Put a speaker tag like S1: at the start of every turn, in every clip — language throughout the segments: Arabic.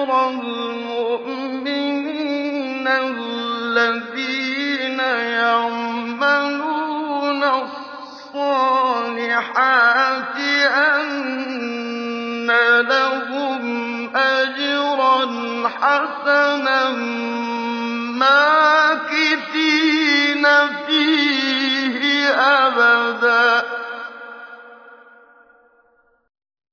S1: تَرَى الَّذِينَ يَعْمَلُونَ الصَّالِحَاتِ أَنَّ لَهُمْ أَجْرًا حَسَنًا مَّاكِثِينَ فِيهِ أَبَدًا.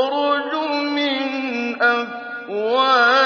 S1: تَخْرُجُ مِنْ أَفْوَاهِهِمْ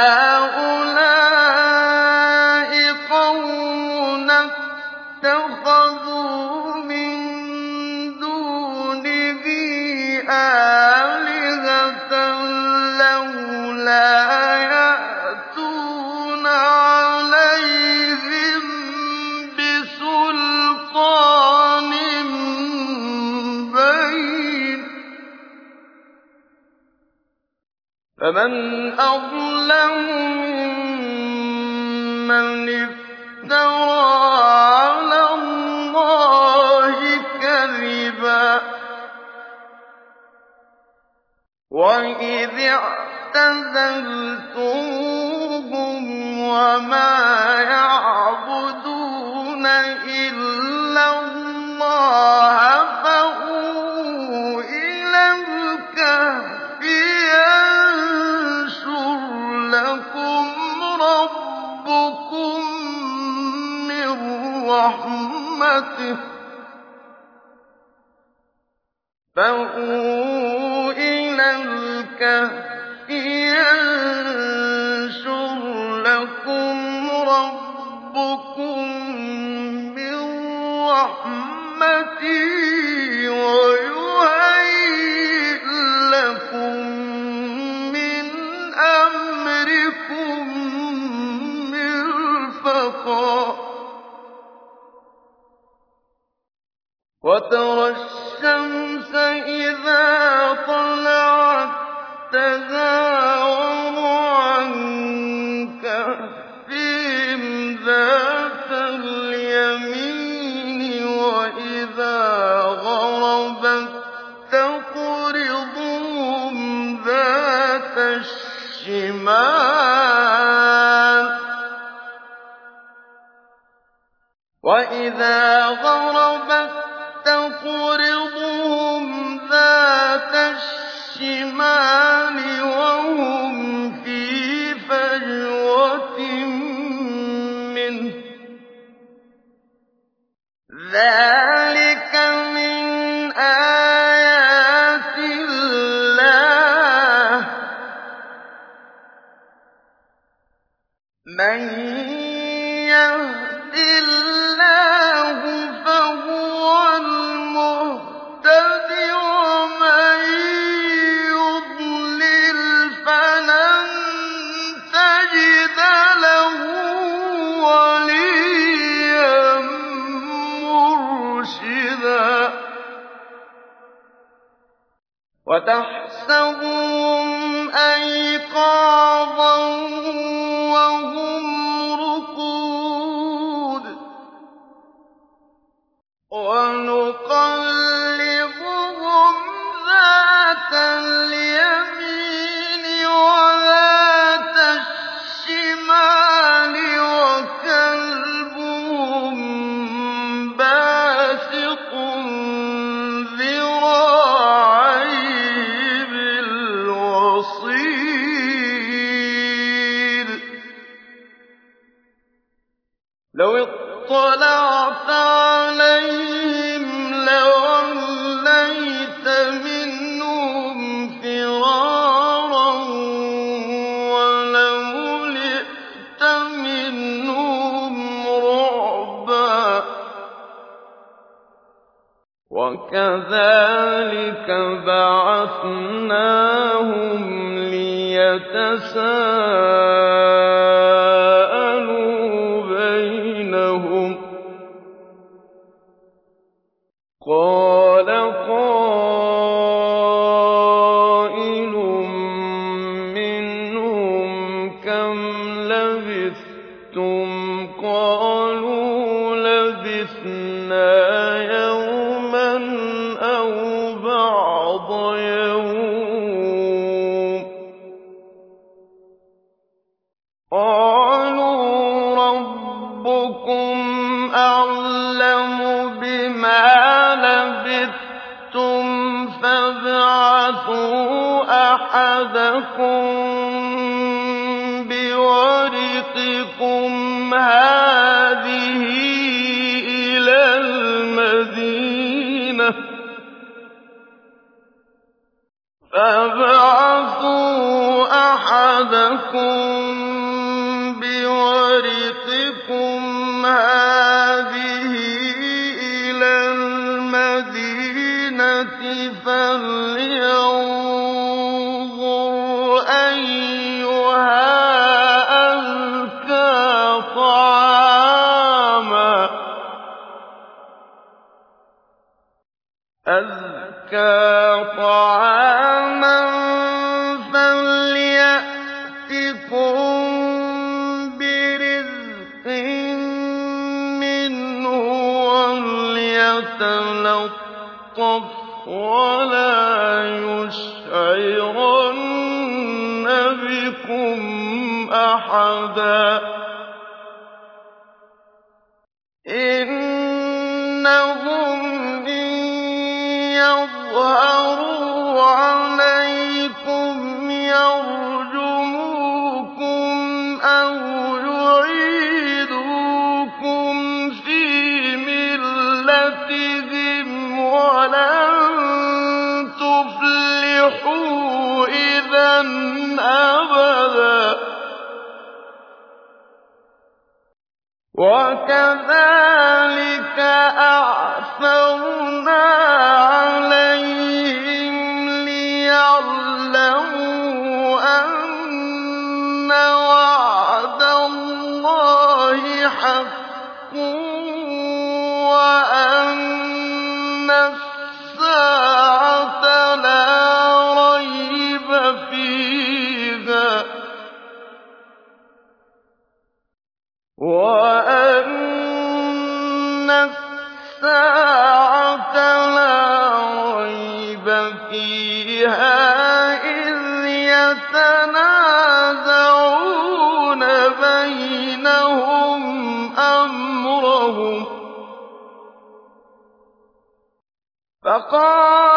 S1: هَٰؤُلَاءِ اتَّخَذُوا مِن آلِهَةً ۖ لَّوْلَا يَأْتُونَ عَلَيْهِم بِسُلْطَانٍ بَيِّنٍ ۖ فَمَنْ أَظْلَمُ ۚ وَإِذِ اعْتَزَلْتُمُوهُمْ وَمَا يعلمون إِلَى الْكَهْفِ يَنشُرْ لَكُمْ رَبُّكُم مِّن رَّحْمَتِهِ وَيُهَيِّئْ لَكُم مِّنْ أَمْرِكُم مِّرْفَقًا كَمْ لَبِثْتُمْ ۖ قَالُوا لَبِثْنَا يَوْمًا أَوْ بَعْضَ يَوْمٍ ۚ قَالُوا رَبُّكُمْ أَعْلَمُ بِمَا لَبِثْتُمْ فَابْعَثُوا أَحَدَكُم لَكُمْ وَكَذَٰلِكَ أَعْثَرْنَا 啊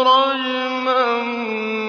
S1: مُّغْرَمًا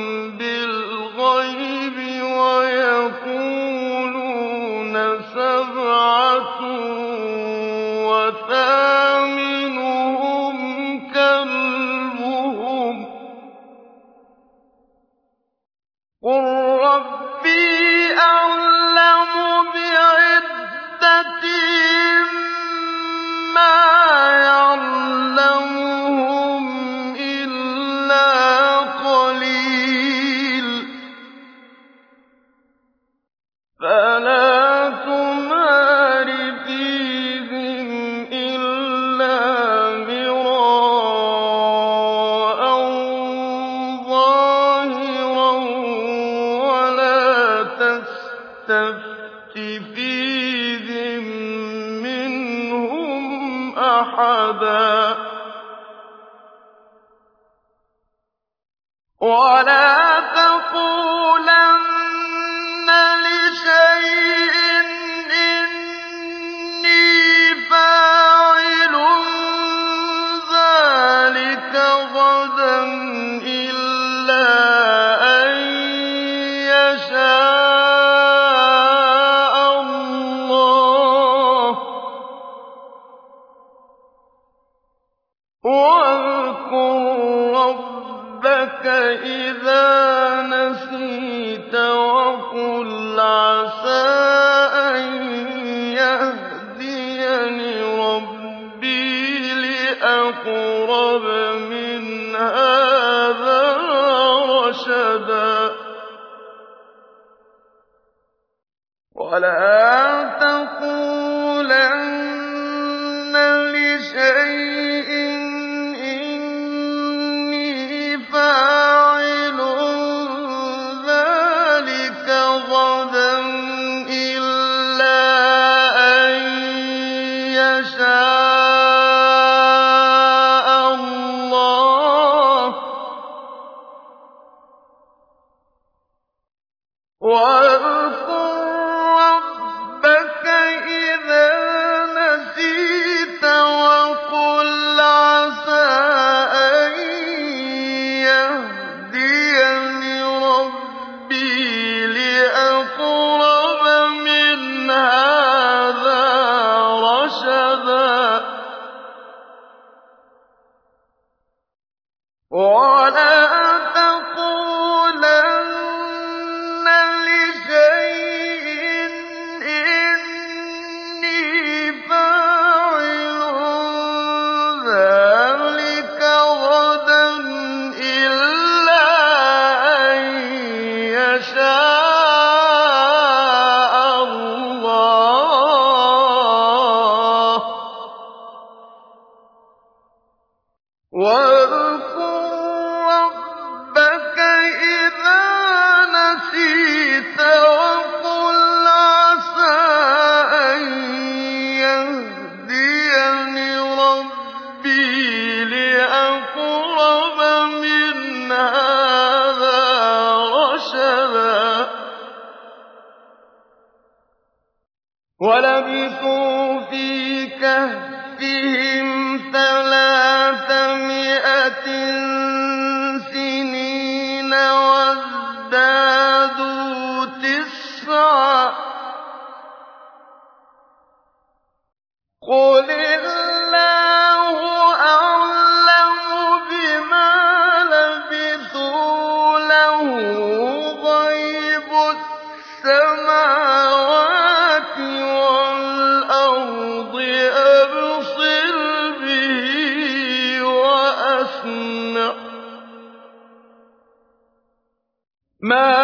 S1: مَا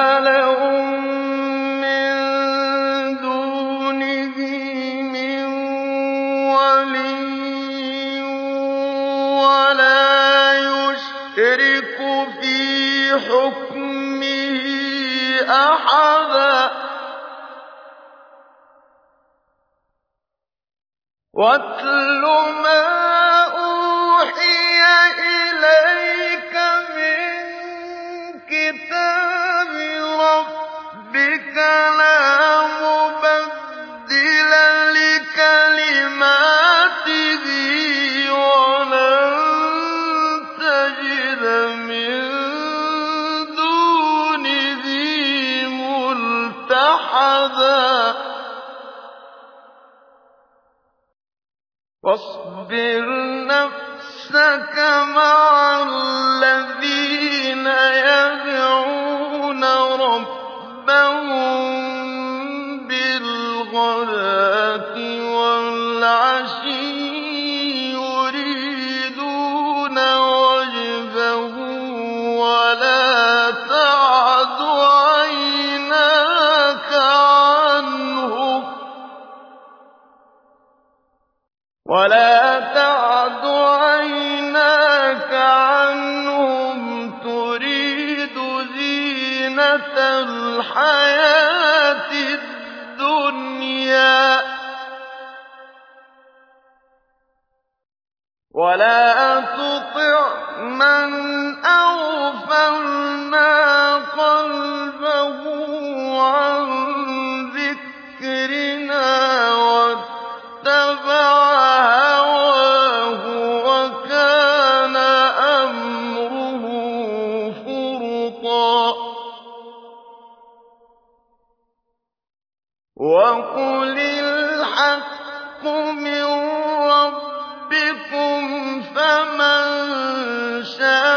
S1: وَقُلِ الْحَقُّ مِن رَّبِّكُمْ ۖ فَمَن شَاءَ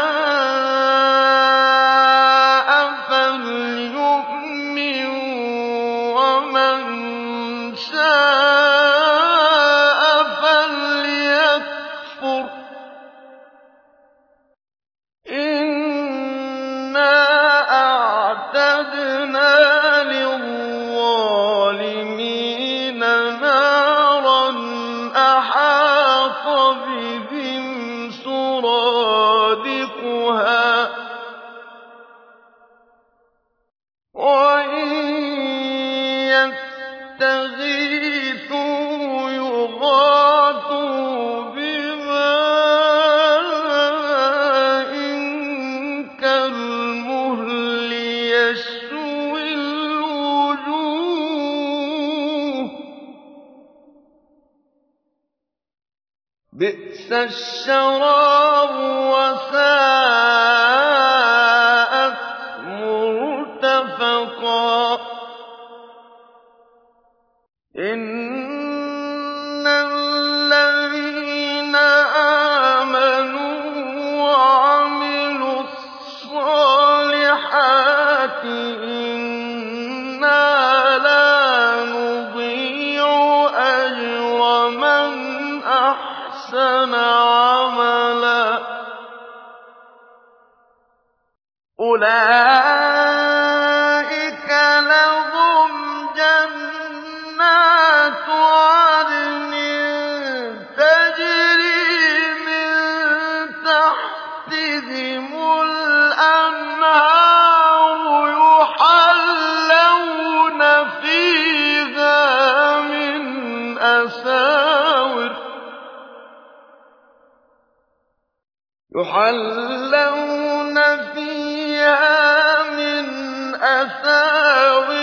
S1: الشراب الطور يحلون فيها من أساور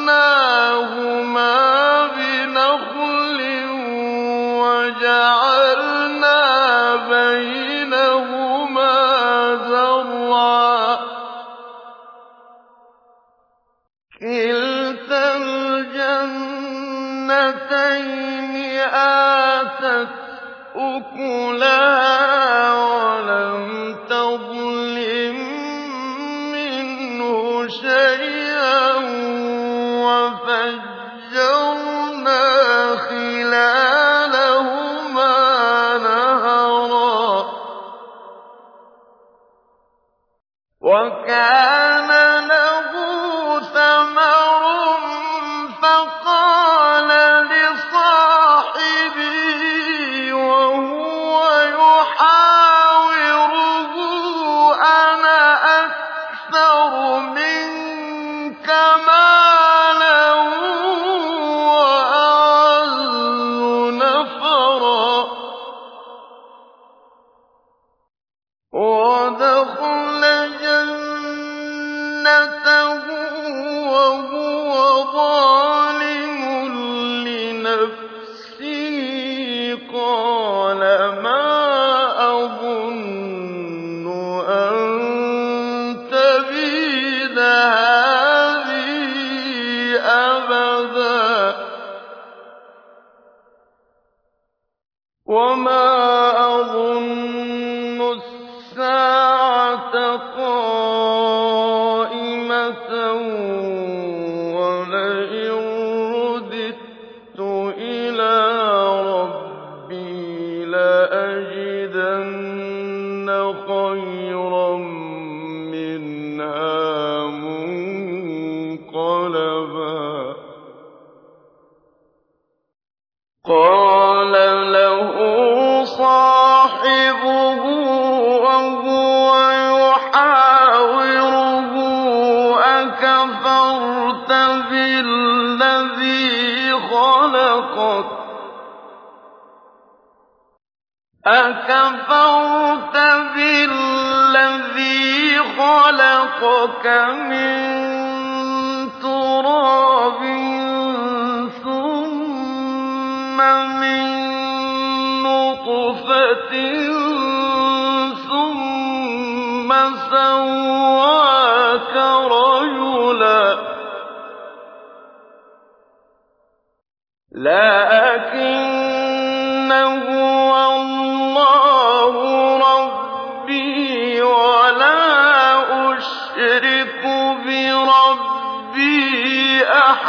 S1: أَنَّا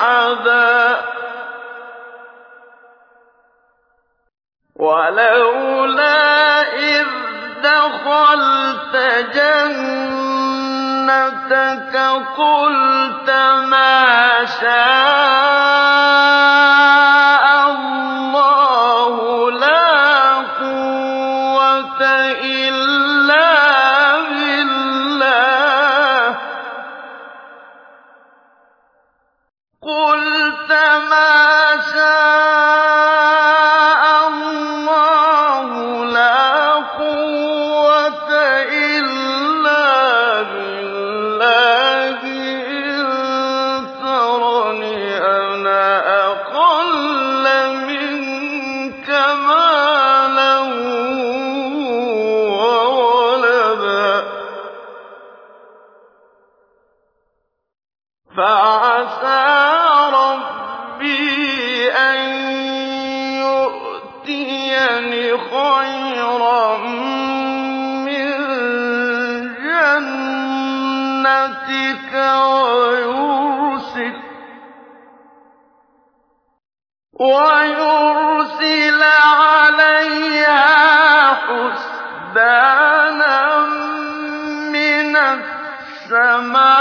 S1: أحدا ولولا إذ دخلت جنتك قلت ما شاء حسبانا من السماء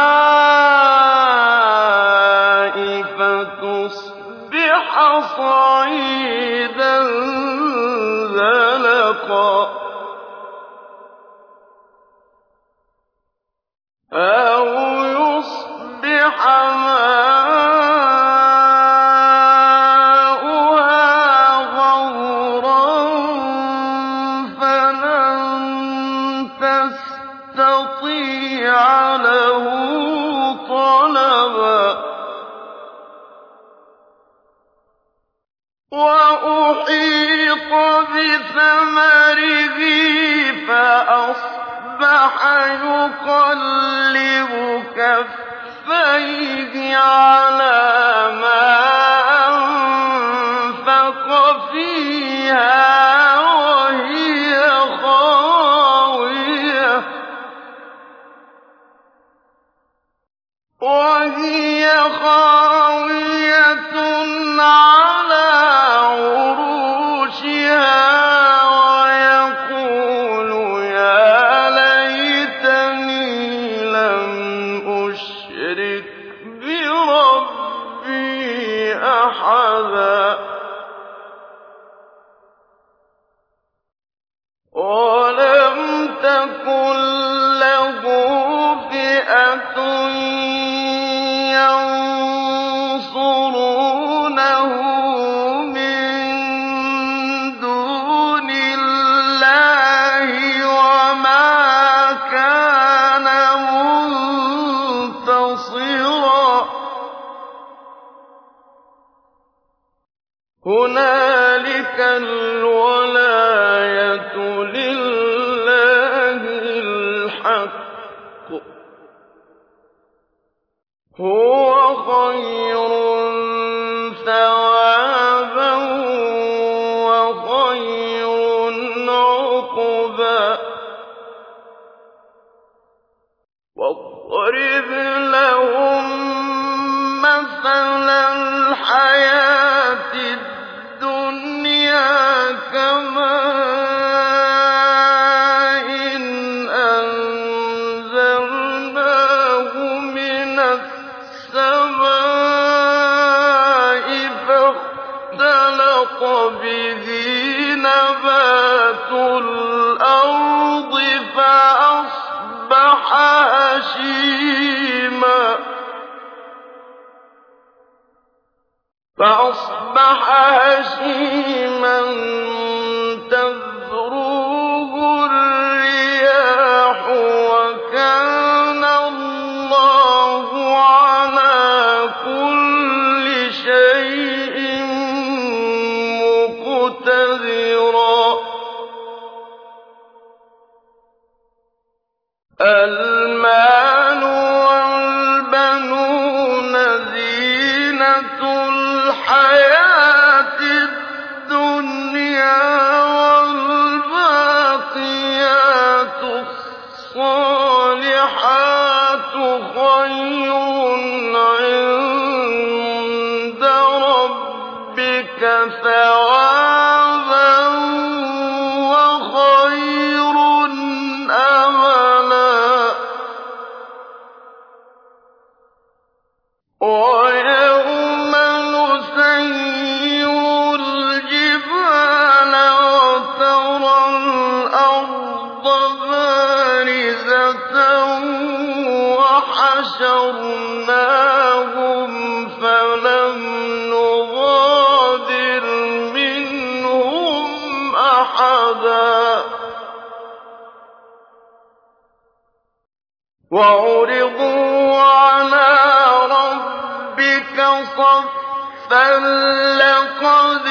S1: فتصبح صالحا يقلب كَفَّيْهِ عَلَىٰ مَا بِهِ نَبَاتُ الْأَرْضِ فَأَصْبَحَ هَشِيمًا. صَفًّا لَّقَدْ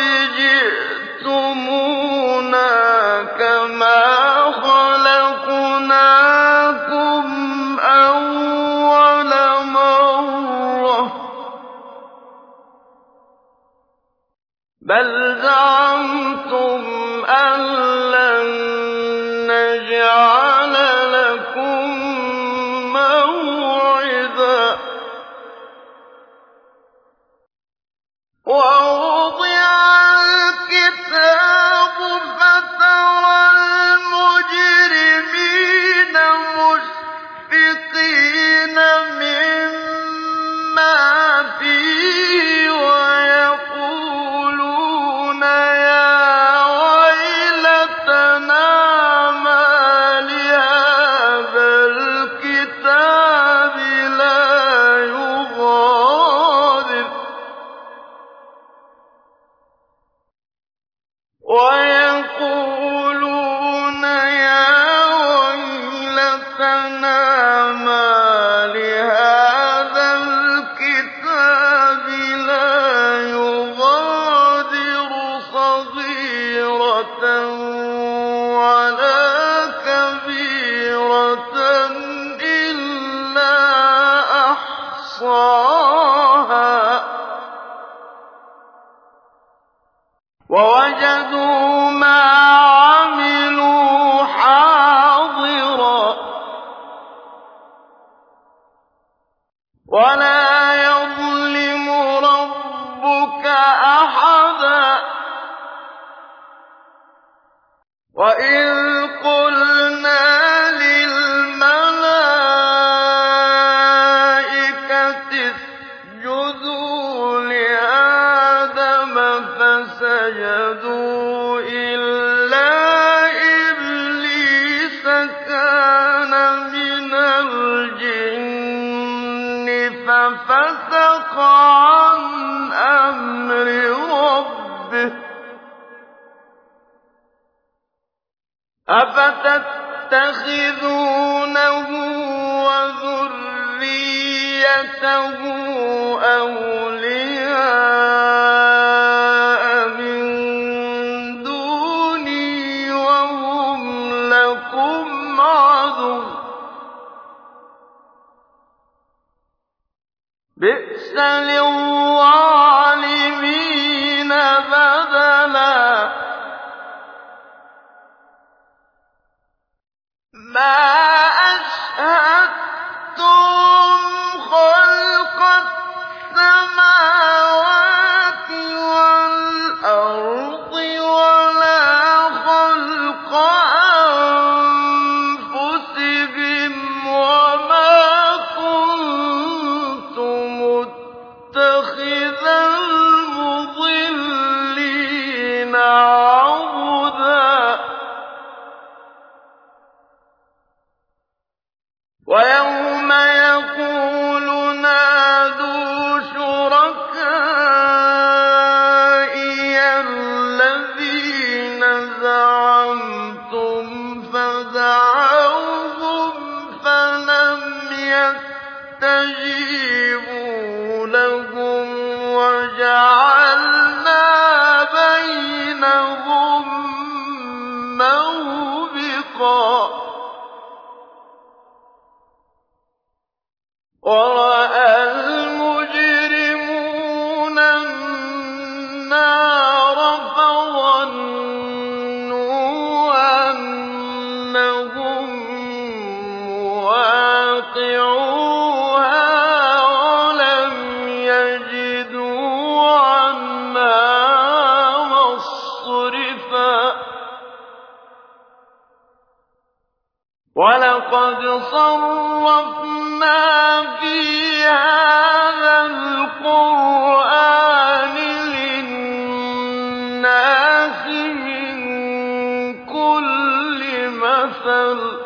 S1: مثل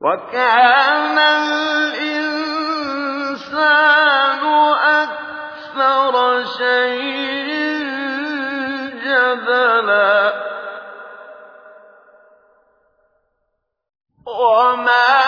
S1: وكان الإنسان أكثر شيء جدلا وما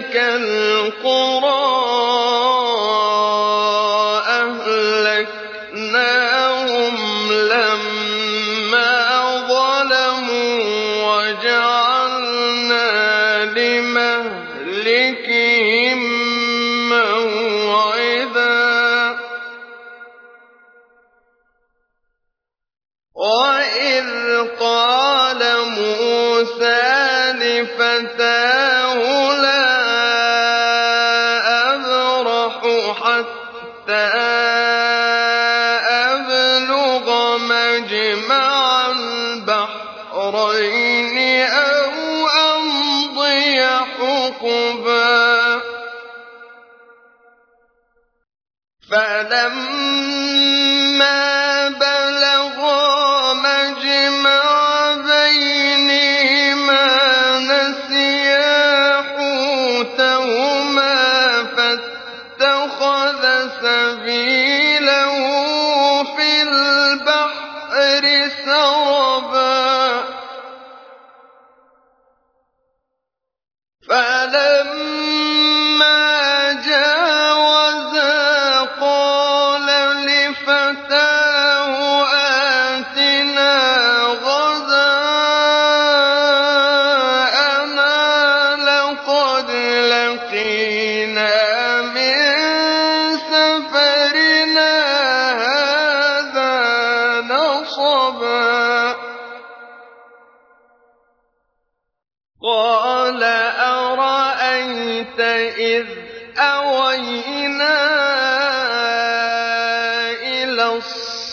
S1: تِلْكَ الْقُرَىٰ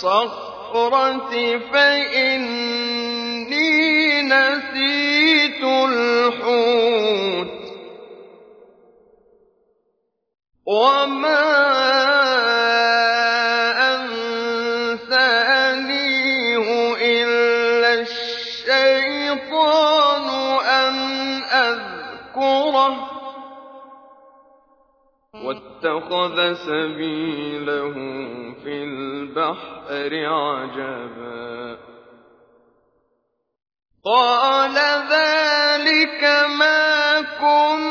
S1: الصخرة فإن واتخذ سبيله في البحر عجبا. قال ذلك ما كنت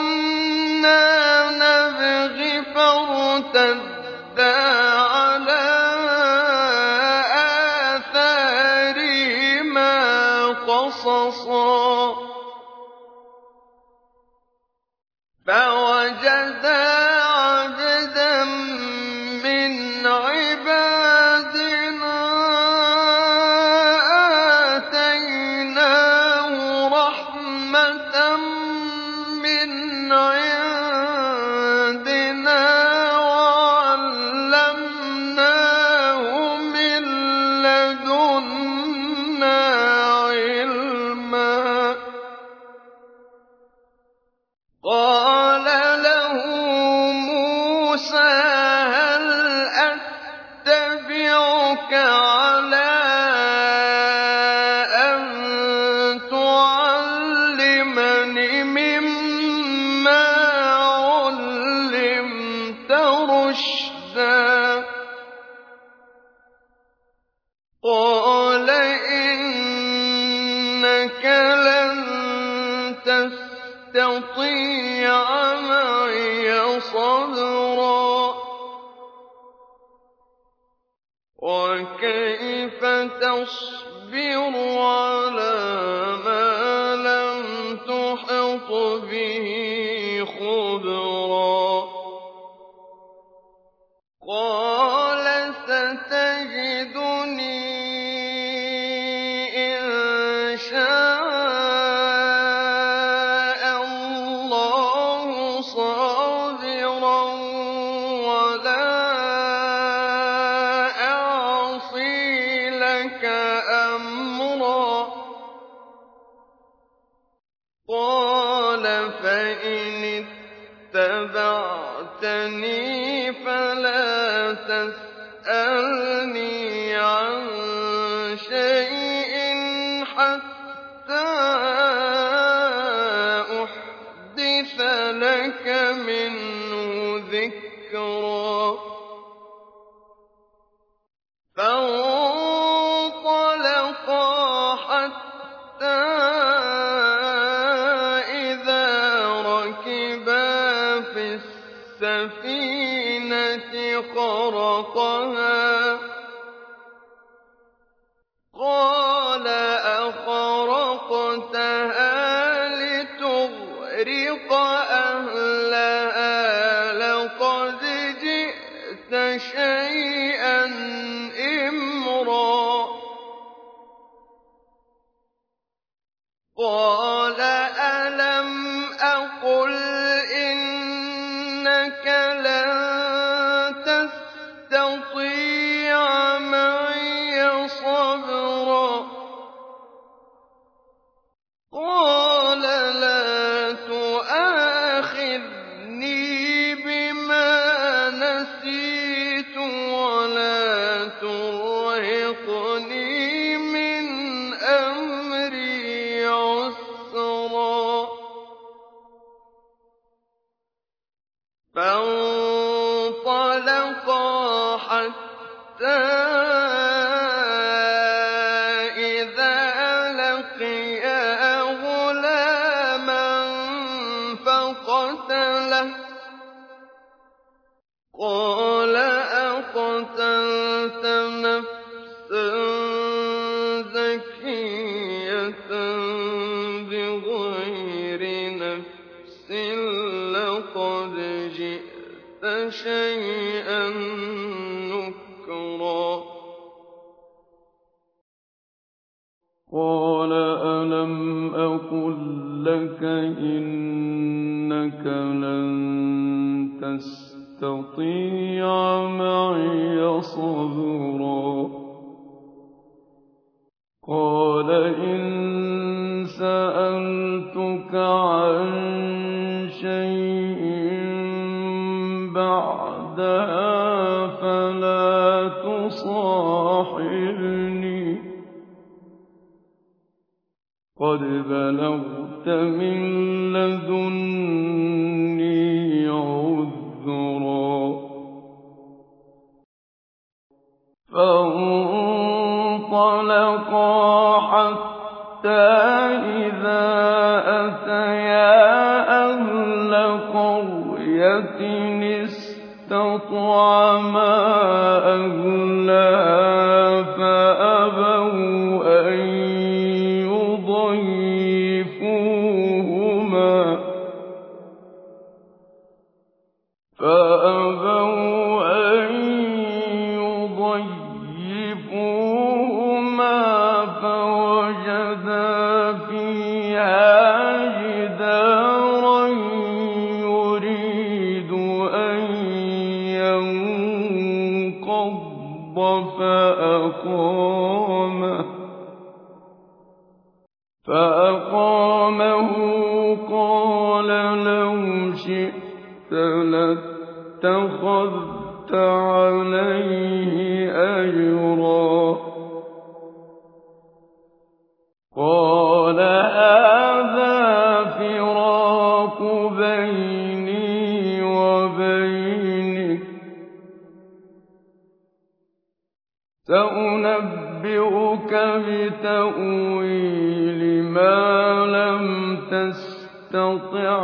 S1: سأنبئك بتأويل ما لم تستطع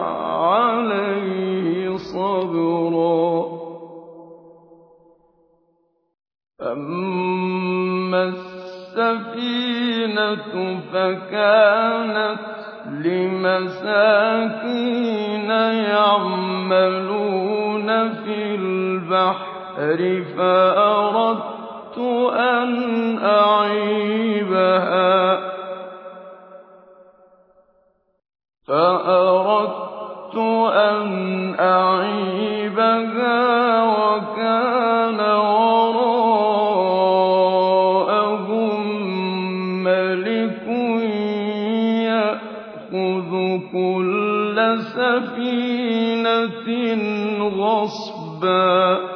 S1: عليه صبرا. أما السفينة فكانت لمساكين يعملون في البحر فأردت فَأَرَدتُّ أَنْ أَعِيبَهَا وَكَانَ وَرَاءَهُم مَّلِكٌ يَأْخُذُ كُلَّ سَفِينَةٍ غَصْبًا.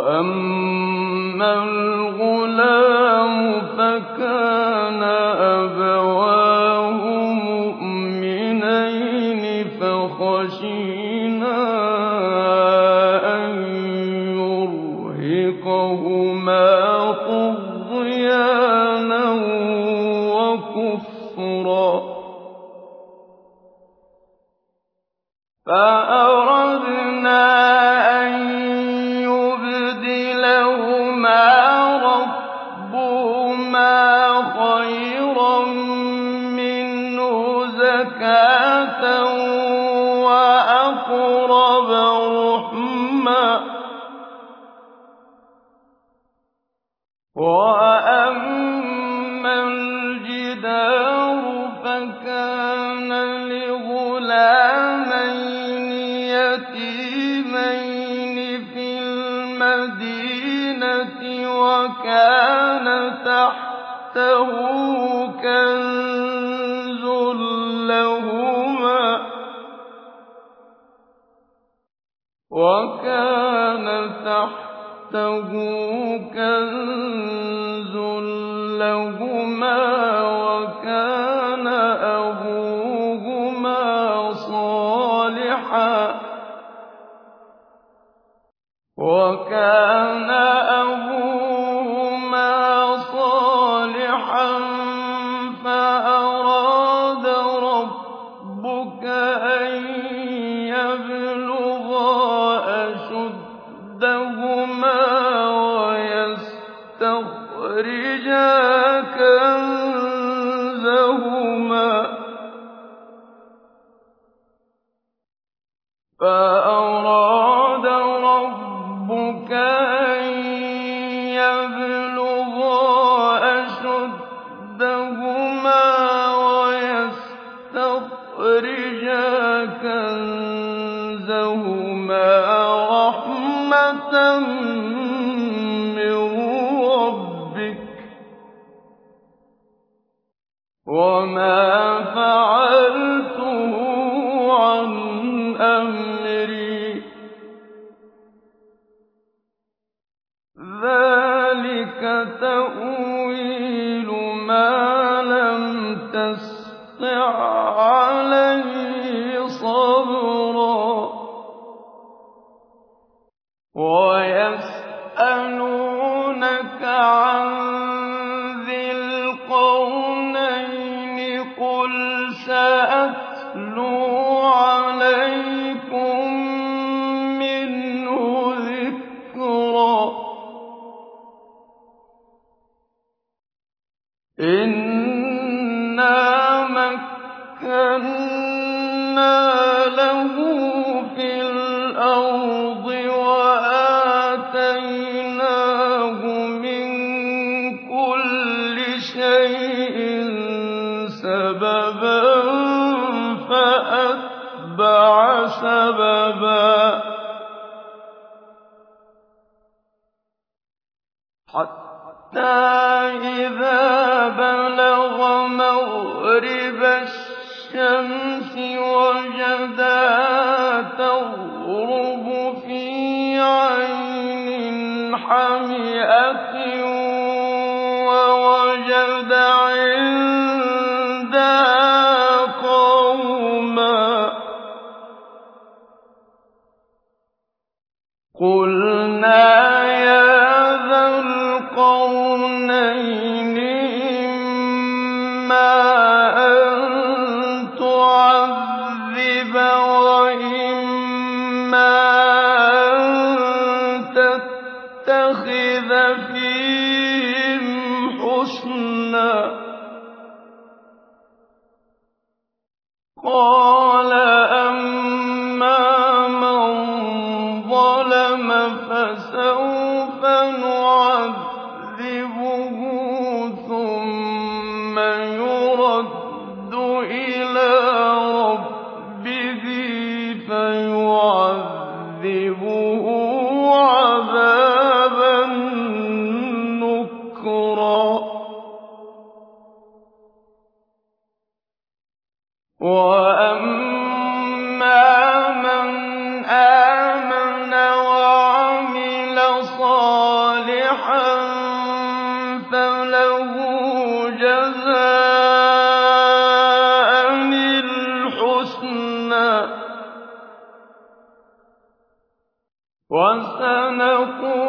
S1: وَأَمَّا تحته كنز لهما وكان تحته كنز إنا مكنا سَدَىٰ تَغْرُبُ فِي عَيْنٍ حَمِئَةٍ لكم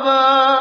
S1: يَمُوجُ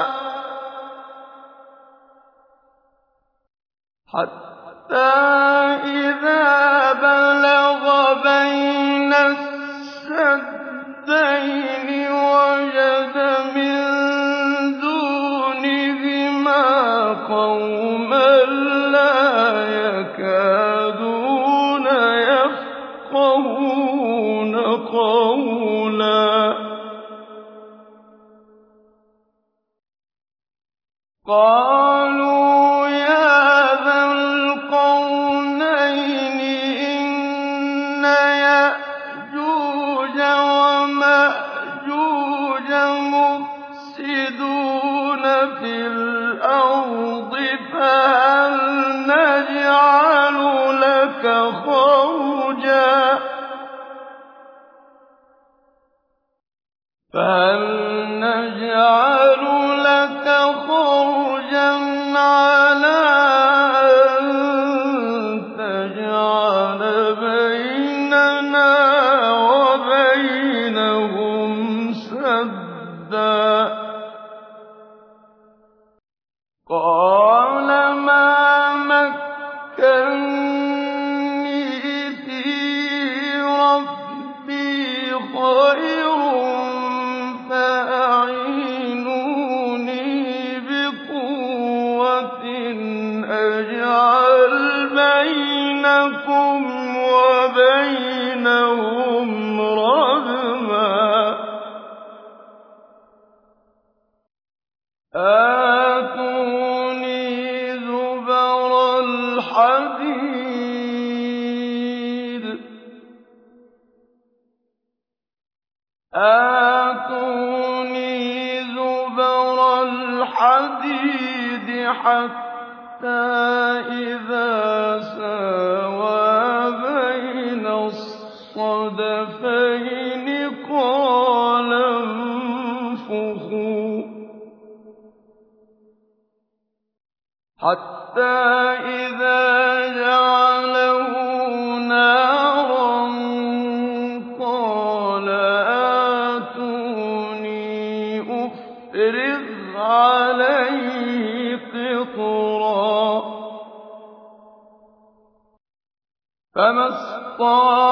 S1: فِي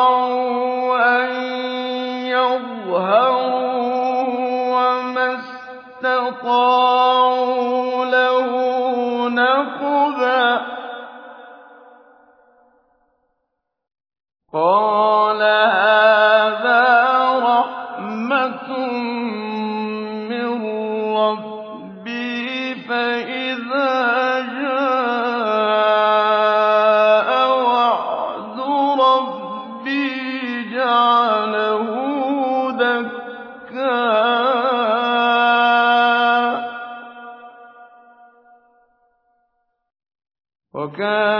S1: بَعْضٍ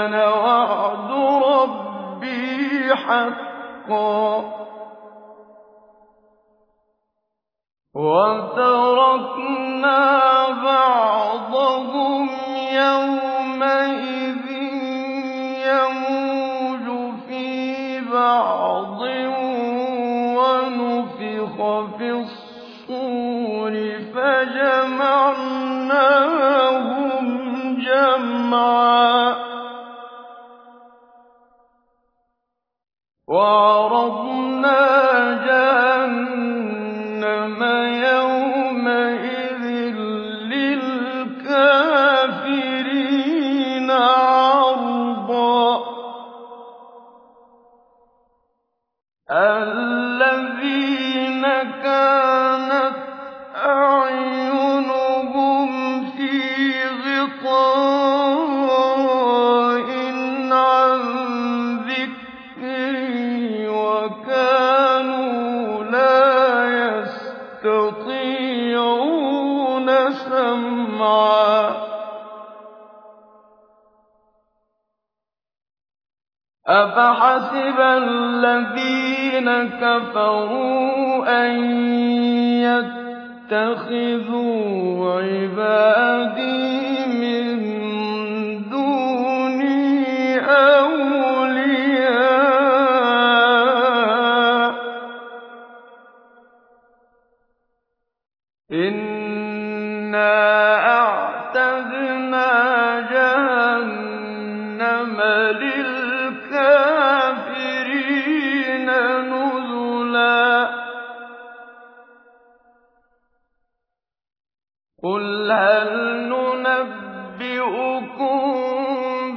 S1: قل هل ننبئكم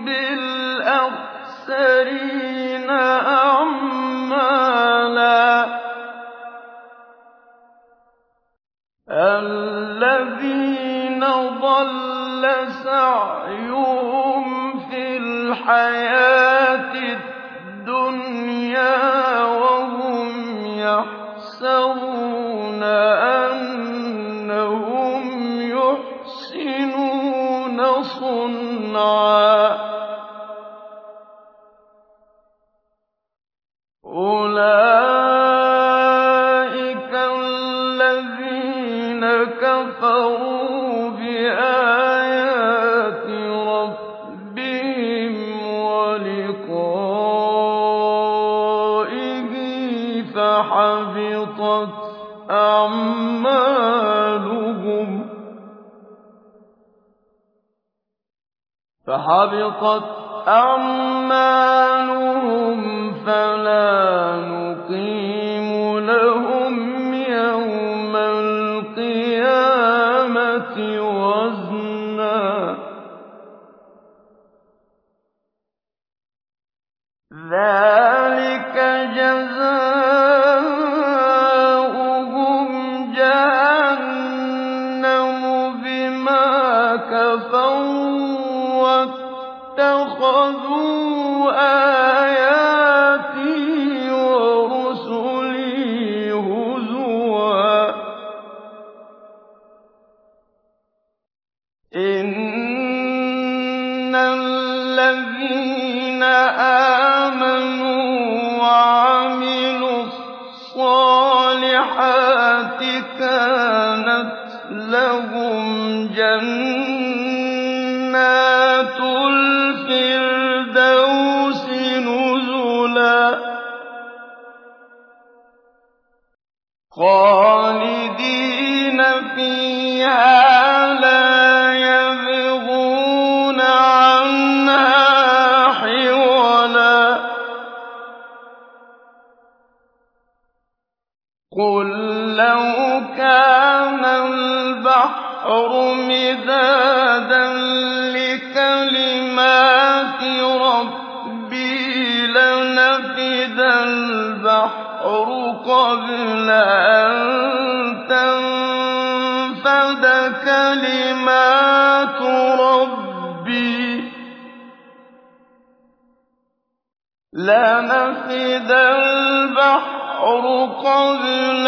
S1: بالأخسرين أعمالا الذين ضل سعيهم في الحياة حبطت أعمالهم فلا قَبْلَ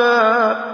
S1: أَحَدًا